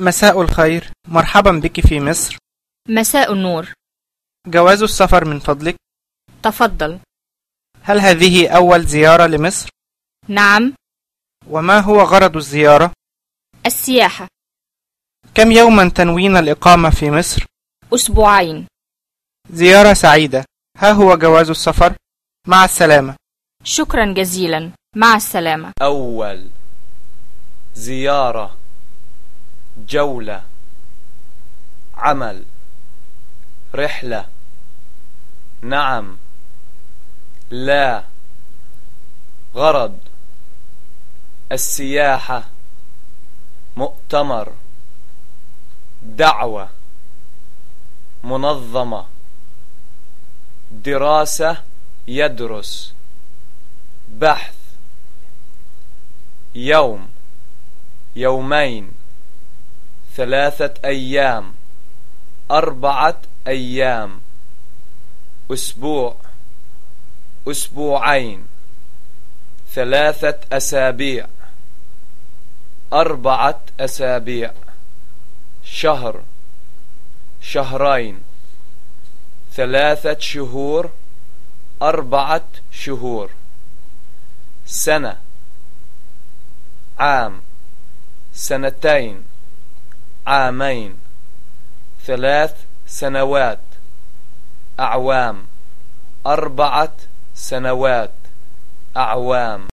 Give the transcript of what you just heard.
مساء الخير. مرحبا بك في مصر. مساء النور. جواز السفر من فضلك. تفضل. هل هذه أول زيارة لمصر؟ نعم. وما هو غرض الزيارة؟ السياحة. كم يوما تنوين الإقامة في مصر؟ أسبوعين. زيارة سعيدة. ها هو جواز السفر؟ مع السلامة. شكرا جزيلا. مع السلامة. أول زيارة جولة عمل رحلة نعم لا غرض السياحة مؤتمر دعوة منظمة دراسة يدرس بحث يوم يومين ثلاثة أيام. أربعة أيام. أسبوع. أسبوعين. ثلاثة أسابيع. أربعة أسابيع. شهر. شهرين. ثلاثة شهور. أربعة شهور. سنة. عام. سنتين. عامين. ثلاث سنوات. أعوام. أربعة سنوات. أعوام.